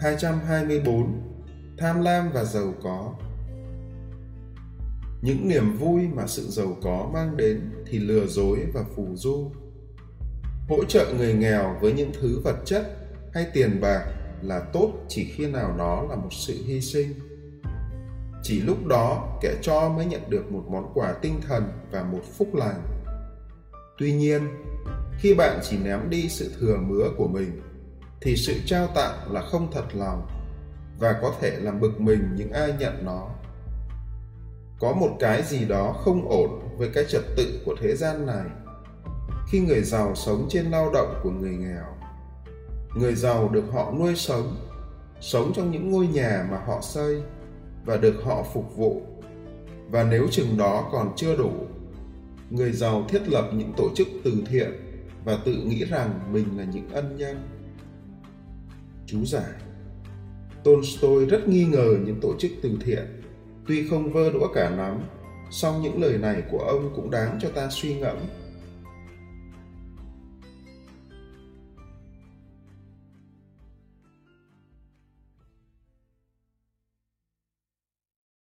224 Tham lam và giàu có Những niềm vui mà sự giàu có mang đến thì lừa dối và phù du. Hỗ trợ người nghèo với những thứ vật chất hay tiền bạc là tốt chỉ khi nào nó là một sự hy sinh. Chỉ lúc đó kẻ cho mới nhận được một món quà tinh thần và một phúc lành. Tuy nhiên, khi bạn chỉ ném đi sự thừa mứa của mình thì sự trao tặng là không thật lòng và có thể làm bực mình những ai nhận nó. Có một cái gì đó không ổn với cái trật tự của thế gian này. Khi người giàu sống trên lao động của người nghèo, người giàu được họ nuôi sống sống trong những ngôi nhà mà họ xây và được họ phục vụ. Và nếu chừng đó còn chưa đủ, người giàu thiết lập những tổ chức từ thiện và tự nghĩ rằng mình là những ân nhân chú giải tolstoy rất nghi ngờ những tổ chức từ thiện, tuy không vơ đũa cả nắm song những lời này của ông cũng đáng cho ta suy ngẫm.